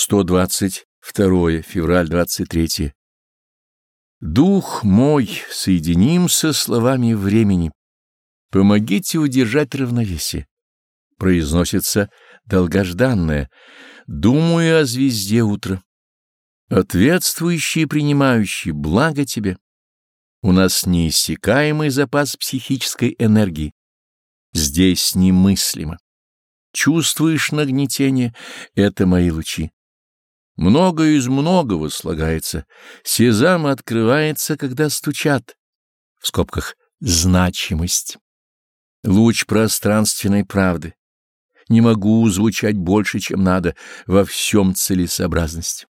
122 февраль 23. Дух мой, соединимся словами времени. Помогите удержать равновесие. Произносится долгожданное. Думаю о звезде утра. Ответствующий и принимающий, благо тебе. У нас неиссякаемый запас психической энергии. Здесь немыслимо. Чувствуешь нагнетение — это мои лучи. Многое из многого слагается. Сезам открывается, когда стучат. В скобках «значимость». Луч пространственной правды. Не могу звучать больше, чем надо, во всем целесообразность.